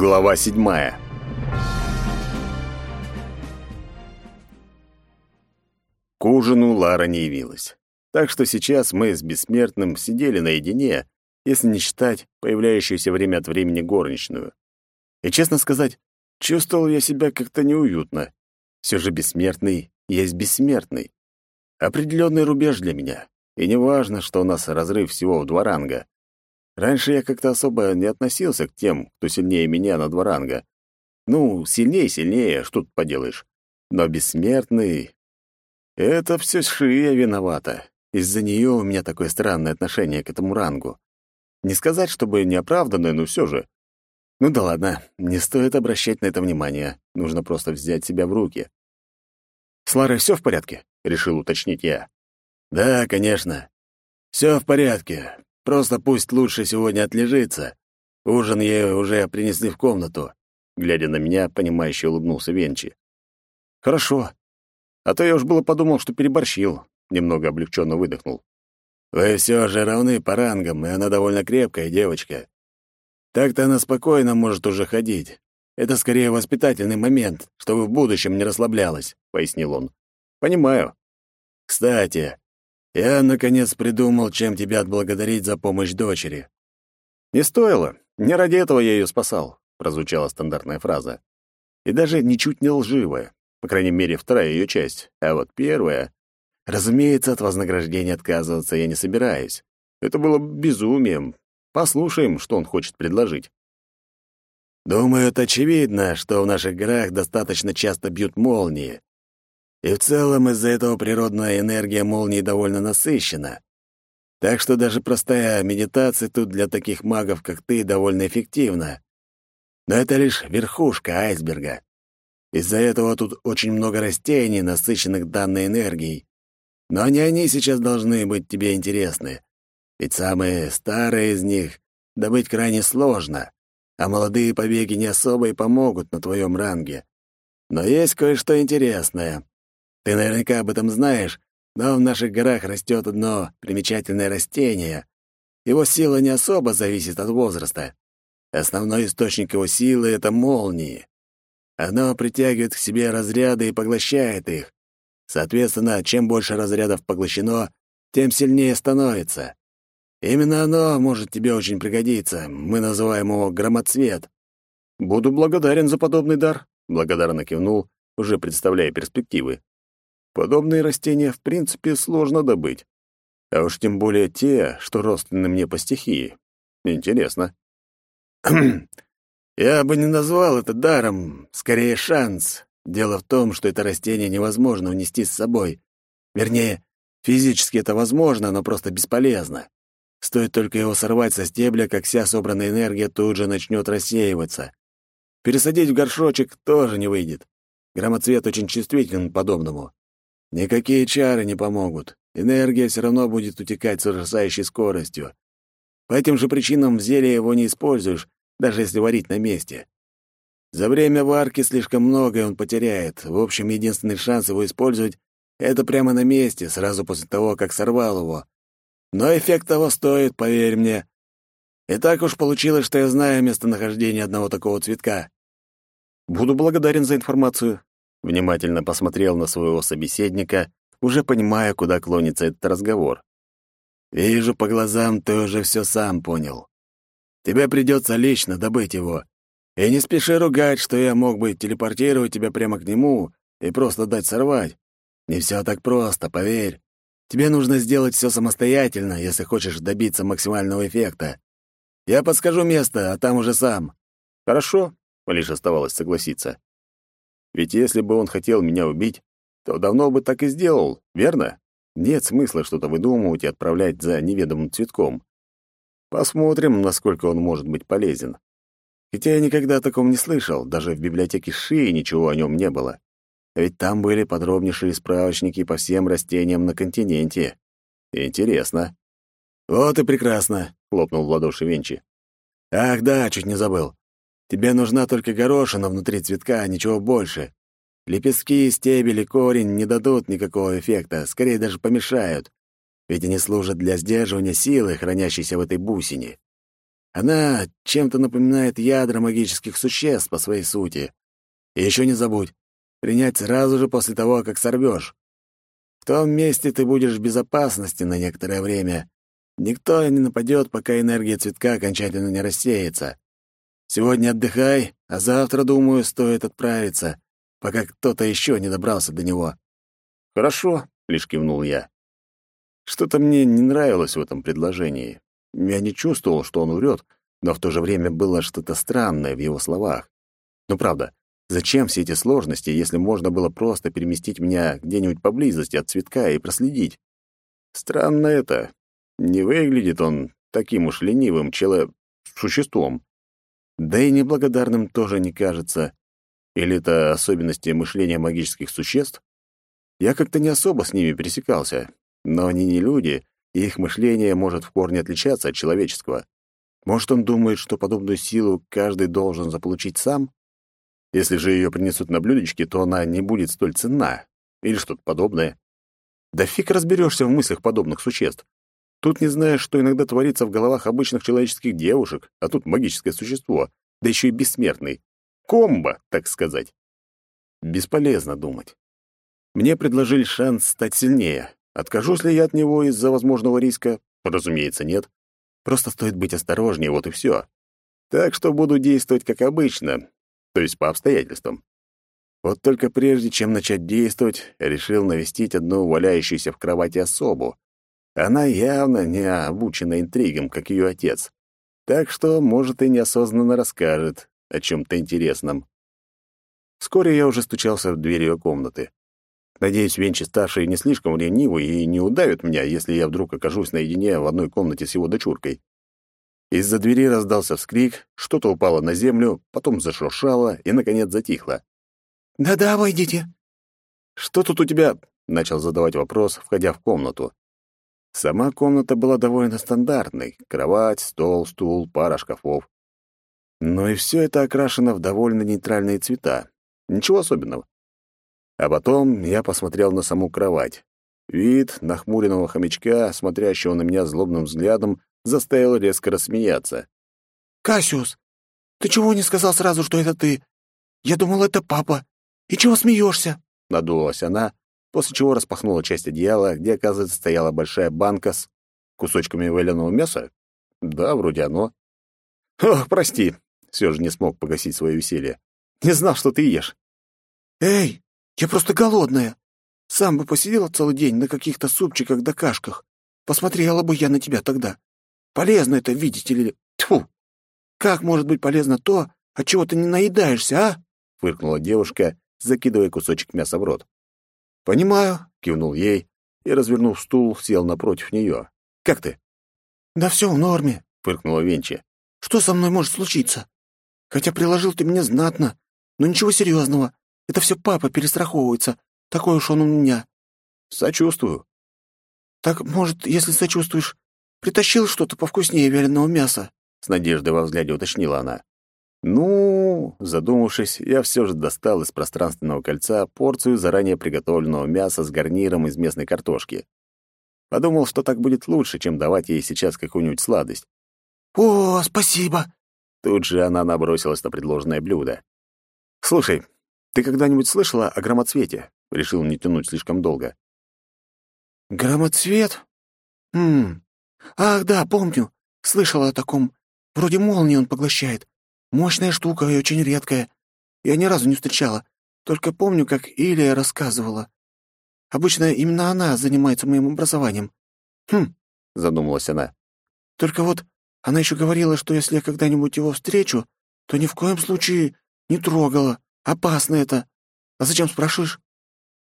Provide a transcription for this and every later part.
Глава седьмая. К ужину Лара не явилась. Так что сейчас мы с Бессмертным сидели наедине, если не считать появляющуюся время от времени горничную. И, честно сказать, чувствовал я себя как-то неуютно. Все же Бессмертный есть Бессмертный. Определенный рубеж для меня. И не важно, что у нас разрыв всего в два ранга. Раньше я как-то особо не относился к тем, кто сильнее меня на два ранга. Ну, сильнее-сильнее, что тут поделаешь. Но бессмертный... Это все Шия виновата. Из-за нее у меня такое странное отношение к этому рангу. Не сказать, чтобы неоправданное, но все же. Ну да ладно, не стоит обращать на это внимание. Нужно просто взять себя в руки. «С Ларой все в порядке?» — решил уточнить я. «Да, конечно. Все в порядке. Просто пусть лучше сегодня отлежится. Ужин ей уже принесли в комнату. Глядя на меня, понимающе улыбнулся Венчи. Хорошо. А то я уж было подумал, что переборщил. Немного облегченно выдохнул. Вы все же равны по рангам, и она довольно крепкая девочка. Так-то она спокойно может уже ходить. Это скорее воспитательный момент, чтобы в будущем не расслаблялась, пояснил он. Понимаю. Кстати, я, наконец, придумал, чем тебя отблагодарить за помощь дочери». «Не стоило. Не ради этого я ее спасал», — прозвучала стандартная фраза. И даже ничуть не лживая. По крайней мере, вторая ее часть. А вот первая... Разумеется, от вознаграждения отказываться я не собираюсь. Это было безумием. Послушаем, что он хочет предложить. «Думаю, это очевидно, что в наших горах достаточно часто бьют молнии. И в целом из-за этого природная энергия молнии довольно насыщена. Так что даже простая медитация тут для таких магов, как ты, довольно эффективна. Но это лишь верхушка айсберга. Из-за этого тут очень много растений, насыщенных данной энергией. Но не они сейчас должны быть тебе интересны. Ведь самые старые из них добыть крайне сложно, а молодые побеги не особо и помогут на твоем ранге. Но есть кое-что интересное. Ты наверняка об этом знаешь, но в наших горах растет одно примечательное растение. Его сила не особо зависит от возраста. Основной источник его силы — это молнии. Оно притягивает к себе разряды и поглощает их. Соответственно, чем больше разрядов поглощено, тем сильнее становится. Именно оно может тебе очень пригодиться. Мы называем его громоцвет. Буду благодарен за подобный дар, благодарно кивнул, уже представляя перспективы. Подобные растения, в принципе, сложно добыть. А уж тем более те, что родственны мне по стихии. Интересно. Я бы не назвал это даром, скорее шанс. Дело в том, что это растение невозможно унести с собой. Вернее, физически это возможно, но просто бесполезно. Стоит только его сорвать со стебля, как вся собранная энергия тут же начнет рассеиваться. Пересадить в горшочек тоже не выйдет. Громоцвет очень чувствителен подобному. Никакие чары не помогут. Энергия все равно будет утекать с ужасающей скоростью. По этим же причинам в зелье его не используешь, даже если варить на месте. За время варки слишком многое он потеряет. В общем, единственный шанс его использовать — это прямо на месте, сразу после того, как сорвал его. Но эффект того стоит, поверь мне. И так уж получилось, что я знаю местонахождение одного такого цветка. Буду благодарен за информацию. Внимательно посмотрел на своего собеседника, уже понимая, куда клонится этот разговор. «Вижу по глазам, ты уже все сам понял. Тебе придется лично добыть его. И не спеши ругать, что я мог бы телепортировать тебя прямо к нему и просто дать сорвать. Не все так просто, поверь. Тебе нужно сделать все самостоятельно, если хочешь добиться максимального эффекта. Я подскажу место, а там уже сам». «Хорошо», — лишь оставалось согласиться. Ведь если бы он хотел меня убить, то давно бы так и сделал, верно? Нет смысла что-то выдумывать и отправлять за неведомым цветком. Посмотрим, насколько он может быть полезен. Хотя я никогда о таком не слышал, даже в библиотеке Шии ничего о нем не было. Ведь там были подробнейшие справочники по всем растениям на континенте. Интересно. «Вот и прекрасно», — хлопнул в ладоши Венчи. «Ах да, чуть не забыл. Тебе нужна только горошина внутри цветка, ничего больше. Лепестки, стебель и корень не дадут никакого эффекта, скорее даже помешают, ведь они служат для сдерживания силы, хранящейся в этой бусине. Она чем-то напоминает ядра магических существ по своей сути. И еще не забудь, принять сразу же после того, как сорвешь. В том месте ты будешь в безопасности на некоторое время. Никто не нападет, пока энергия цветка окончательно не рассеется. Сегодня отдыхай, а завтра, думаю, стоит отправиться, пока кто-то еще не добрался до него». «Хорошо», — лишь кивнул я. Что-то мне не нравилось в этом предложении. Я не чувствовал, что он врет, но в то же время было что-то странное в его словах. Ну, правда, зачем все эти сложности, если можно было просто переместить меня где-нибудь поблизости от цветка и проследить? Странно это. Не выглядит он таким уж ленивым чело... существом. Да и неблагодарным тоже не кажется. Или это особенности мышления магических существ? Я как-то не особо с ними пересекался, но они не люди, и их мышление может в корне отличаться от человеческого. Может, он думает, что подобную силу каждый должен заполучить сам? Если же ее принесут на блюдечке, то она не будет столь ценна. Или что-то подобное. Да фиг разберешься в мыслях подобных существ. Тут не знаешь, что иногда творится в головах обычных человеческих девушек, а тут магическое существо, да еще и бессмертный. Комбо, так сказать. Бесполезно думать. Мне предложили шанс стать сильнее, Откажусь ли я от него из-за возможного риска? Разумеется, нет. Просто стоит быть осторожнее, вот и все. Так что буду действовать как обычно, то есть по обстоятельствам. Вот только прежде чем начать действовать, решил навестить одну валяющуюся в кровати особу. Она явно не обучена интригам, как ее отец. Так что, может, и неосознанно расскажет о чем-то интересном. Вскоре я уже стучался в дверь ее комнаты. Надеюсь, Венчи-старший не слишком ленивый и не удавит меня, если я вдруг окажусь наедине в одной комнате с его дочуркой. Из-за двери раздался вскрик, что-то упало на землю, потом зашуршало и, наконец, затихло. «Да-да, войдите». «Что тут у тебя?» — начал задавать вопрос, входя в комнату. Сама комната была довольно стандартной. Кровать, стол, стул, пара шкафов. Но и все это окрашено в довольно нейтральные цвета. Ничего особенного. А потом я посмотрел на саму кровать. Вид нахмуренного хомячка, смотрящего на меня злобным взглядом, заставил резко рассмеяться. «Кассиус, ты чего не сказал сразу, что это ты? Я думал, это папа. И чего смеешься?» Надулась она, после чего распахнула часть одеяла, где, оказывается, стояла большая банка с кусочками вареного мяса. Да, вроде оно. «Ох, прости!» — все же не смог погасить свое веселье. «Не знал, что ты ешь». «Эй, я просто голодная. Сам бы посидела целый день на каких-то супчиках да кашках. Посмотрела бы я на тебя тогда. Полезно это, видите ли. Тьфу! Как может быть полезно то, от чего ты не наедаешься, а? Фыркнула девушка, закидывая кусочек мяса в рот. «Понимаю», — кивнул ей и, развернув стул, сел напротив нее. «Как ты?» «Да все в норме», — фыркнула Венчи. «Что со мной может случиться? Хотя приложил ты меня знатно, но ничего серьезного. Это все папа перестраховывается. Такой уж он у меня». «Сочувствую». «Так, может, если сочувствуешь, притащил что-то повкуснее вяленого мяса?» С надеждой во взгляде уточнила она. «Ну...» Задумавшись, я все же достал из пространственного кольца порцию заранее приготовленного мяса с гарниром из местной картошки. Подумал, что так будет лучше, чем давать ей сейчас какую-нибудь сладость. «О, спасибо!» Тут же она набросилась на предложенное блюдо. «Слушай, ты когда-нибудь слышала о громоцвете? Решил не тянуть слишком долго. Громоцвет? Хм. Ах, да, помню. Слышала о таком. Вроде молнии он поглощает. Мощная штука и очень редкая. Я ни разу не встречала. Только помню, как Илия рассказывала. Обычно именно она занимается моим образованием. Хм, задумалась она. Только вот она еще говорила, что если я когда-нибудь его встречу, то ни в коем случае не трогала. Опасно это. А зачем спрашиваешь?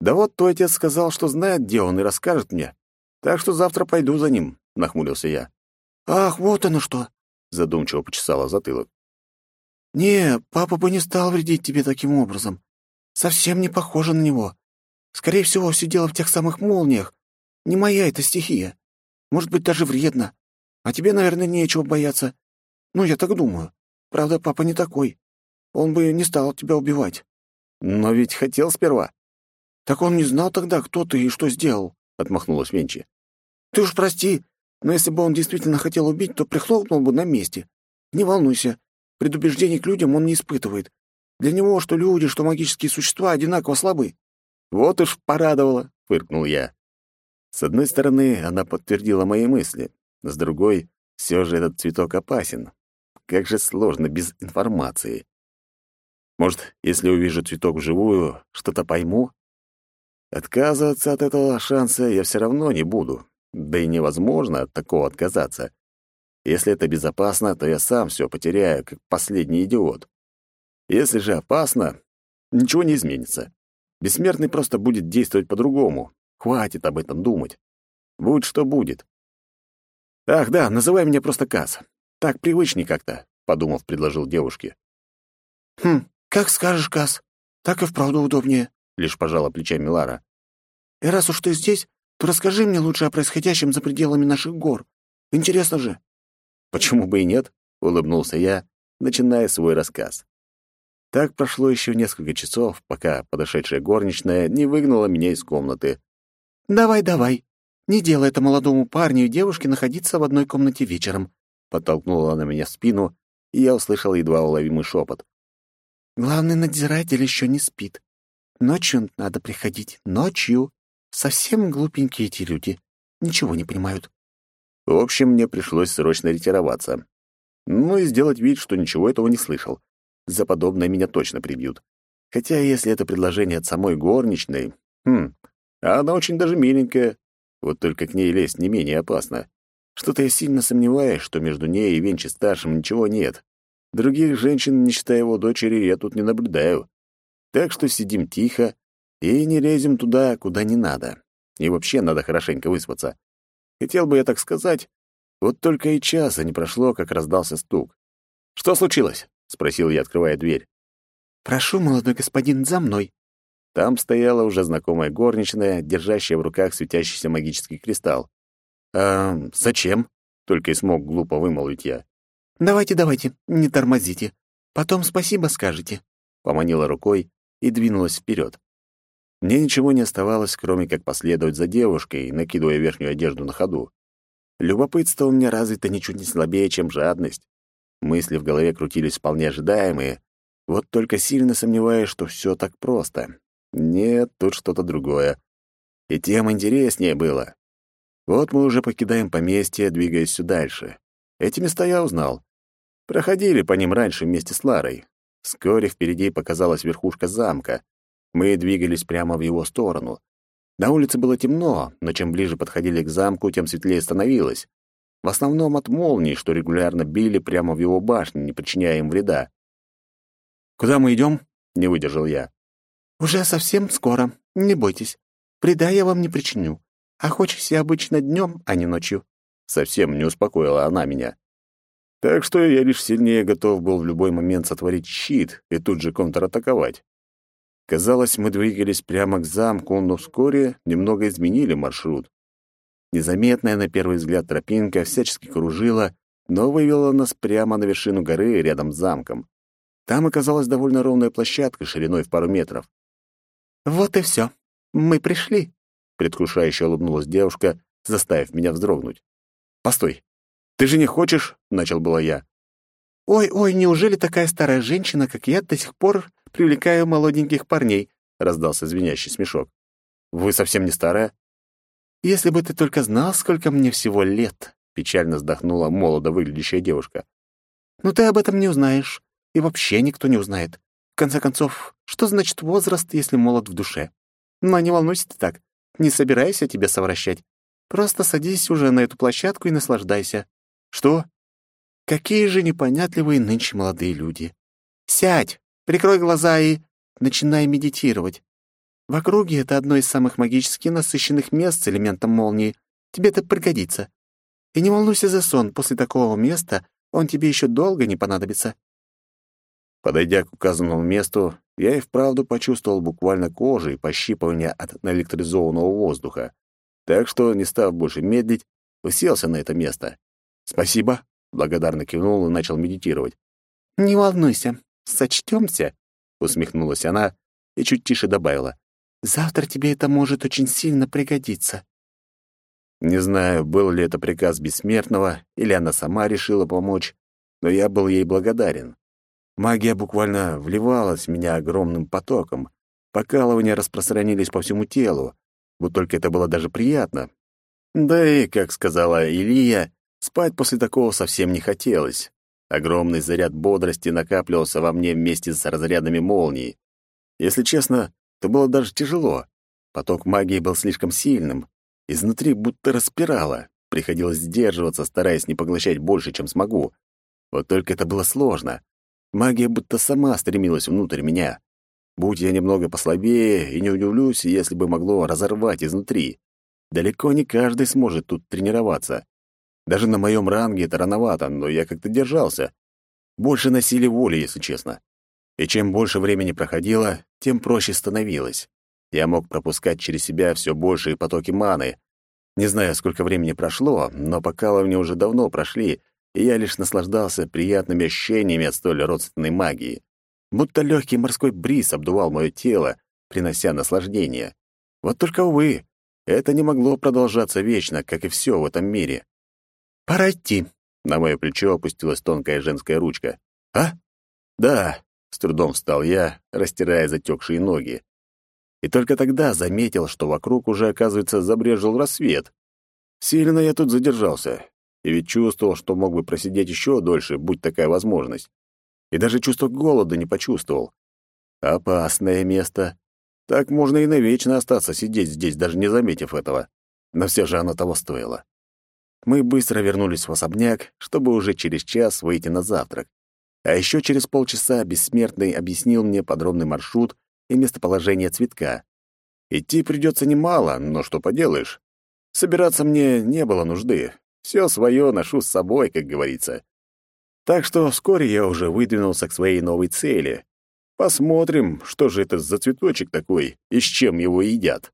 Да вот твой отец сказал, что знает, где он, и расскажет мне. Так что завтра пойду за ним, нахмурился я. Ах, вот оно что, задумчиво почесала затылок. Не, папа бы не стал вредить тебе таким образом. Совсем не похоже на него. Скорее всего, все дело в тех самых молниях. Не моя эта стихия. Может быть, даже вредно. А тебе, наверное, нечего бояться. Ну, я так думаю. Правда, папа не такой. Он бы не стал тебя убивать. Но ведь хотел сперва. Так он не знал тогда, кто ты и что сделал, отмахнулась Венчи. Ты уж прости, но если бы он действительно хотел убить, то прихлопнул бы на месте. Не волнуйся, предубеждений к людям он не испытывает. Для него что люди, что магические существа одинаково слабы». «Вот уж порадовало», — фыркнул я. С одной стороны, она подтвердила мои мысли, с другой, все же этот цветок опасен. Как же сложно без информации. Может, если увижу цветок вживую, что-то пойму? Отказываться от этого шанса я все равно не буду. Да и невозможно от такого отказаться. Если это безопасно, то я сам все потеряю, как последний идиот. Если же опасно, ничего не изменится. Бессмертный просто будет действовать по-другому. Хватит об этом думать. Будь что будет. Ах, да, называй меня просто Кас. Так привычней как-то, подумав, предложил девушке. Хм, как скажешь, Кас. Так и вправду удобнее, лишь пожала плечами Лара. И раз уж ты здесь, то расскажи мне лучше о происходящем за пределами наших гор. Интересно же. Почему бы и нет? улыбнулся я, начиная свой рассказ. Так прошло еще несколько часов, пока подошедшая горничная не выгнала меня из комнаты. «Давай, давай. Не делай это молодому парню и девушке находиться в одной комнате вечером», подтолкнула она меня в спину, и я услышал едва уловимый шепот. «Главный надзиратель еще не спит. Ночью надо приходить, ночью. Совсем глупенькие эти люди. Ничего не понимают». В общем, мне пришлось срочно ретироваться. Ну и сделать вид, что ничего этого не слышал. За подобное меня точно прибьют. Хотя, если это предложение от самой горничной... Хм, а она очень даже миленькая. Вот только к ней лезть не менее опасно. Что-то я сильно сомневаюсь, что между ней и Венчи-старшим ничего нет. Других женщин, не считая его дочери, я тут не наблюдаю. Так что сидим тихо и не лезем туда, куда не надо. И вообще надо хорошенько выспаться. Хотел бы я так сказать, вот только и часа не прошло, как раздался стук. «Что случилось?» — спросил я, открывая дверь. «Прошу, молодой господин, за мной». Там стояла уже знакомая горничная, держащая в руках светящийся магический кристалл. «А зачем?» — только и смог глупо вымолвить я. «Давайте, давайте, не тормозите. Потом спасибо скажете», — поманила рукой и двинулась вперед. Мне ничего не оставалось, кроме как последовать за девушкой, накидывая верхнюю одежду на ходу. Любопытство у меня развито ничуть не слабее, чем жадность. Мысли в голове крутились вполне ожидаемые, вот только сильно сомневаюсь, что все так просто. Нет, тут что-то другое. И тем интереснее было. Вот мы уже покидаем поместье, двигаясь все дальше. Эти места я узнал. Проходили по ним раньше вместе с Ларой. Вскоре впереди показалась верхушка замка. Мы двигались прямо в его сторону. На улице было темно, но чем ближе подходили к замку, тем светлее становилось. В основном от молний, что регулярно били прямо в его башню, не причиняя им вреда. «Куда мы идем?» — не выдержал я. «Уже совсем скоро. Не бойтесь. Вреда я вам не причиню. Охочусь я обычно днем, а не ночью». Совсем не успокоила она меня. Так что я лишь сильнее готов был в любой момент сотворить щит и тут же контратаковать. Казалось, мы двигались прямо к замку, но вскоре немного изменили маршрут. Незаметная на первый взгляд тропинка всячески кружила, но вывела нас прямо на вершину горы рядом с замком. Там оказалась довольно ровная площадка шириной в пару метров. «Вот и все. Мы пришли», — предвкушающе улыбнулась девушка, заставив меня вздрогнуть. «Постой. Ты же не хочешь?» — начал было я. «Ой-ой, неужели такая старая женщина, как я, до сих пор привлекаю молоденьких парней?» — раздался звенящий смешок. «Вы совсем не старая?» «Если бы ты только знал, сколько мне всего лет», — печально вздохнула молодо выглядящая девушка. «Но ты об этом не узнаешь, и вообще никто не узнает. В конце концов, что значит возраст, если молод в душе? Но не волнуйся ты так, не собирайся тебя совращать. Просто садись уже на эту площадку и наслаждайся». «Что?» «Какие же непонятливые нынче молодые люди. Сядь, прикрой глаза и начинай медитировать. В округе это одно из самых магически насыщенных мест с элементом молнии. Тебе это пригодится. И не волнуйся за сон, после такого места он тебе еще долго не понадобится». Подойдя к указанному месту, я и вправду почувствовал буквально кожей пощипывание от наэлектризованного воздуха. Так что, не став больше медлить, уселся на это место. «Спасибо», — благодарно кивнул и начал медитировать. «Не волнуйся, сочтёмся», — усмехнулась она и чуть тише добавила. Завтра тебе это может очень сильно пригодиться». Не знаю, был ли это приказ бессмертного, или она сама решила помочь, но я был ей благодарен. Магия буквально вливалась в меня огромным потоком. Покалывания распространились по всему телу. Вот только это было даже приятно. Да и, как сказала Илья, спать после такого совсем не хотелось. Огромный заряд бодрости накапливался во мне вместе с разрядами молнии. Если честно, то было даже тяжело. Поток магии был слишком сильным. Изнутри будто распирало. Приходилось сдерживаться, стараясь не поглощать больше, чем смогу. Вот только это было сложно. Магия будто сама стремилась внутрь меня. Будь я немного послабее, и не удивлюсь, если бы могло разорвать изнутри. Далеко не каждый сможет тут тренироваться. Даже на моем ранге это рановато, но я как-то держался. Больше на силе воли, если честно. И чем больше времени проходило, тем проще становилось. Я мог пропускать через себя все большие потоки маны. Не знаю, сколько времени прошло, но покалывания уже давно прошли, и я лишь наслаждался приятными ощущениями от столь родственной магии. Будто легкий морской бриз обдувал мое тело, принося наслаждение. Вот только, увы, это не могло продолжаться вечно, как и все в этом мире. «Пора идти», — на мое плечо опустилась тонкая женская ручка. «А? Да», — с трудом встал я, растирая затекшие ноги. И только тогда заметил, что вокруг уже, оказывается, забрежил рассвет. Сильно я тут задержался и ведь чувствовал, что мог бы просидеть еще дольше, будь такая возможность. И даже чувство голода не почувствовал. Опасное место. Так можно и навечно остаться сидеть здесь, даже не заметив этого. Но все же оно того стоило. Мы быстро вернулись в особняк, чтобы уже через час выйти на завтрак. А еще через полчаса Бессмертный объяснил мне подробный маршрут и местоположение цветка. Идти придется немало, но что поделаешь. Собираться мне не было нужды. Все свое ношу с собой, как говорится. Так что вскоре я уже выдвинулся к своей новой цели. Посмотрим, что же это за цветочек такой и с чем его едят.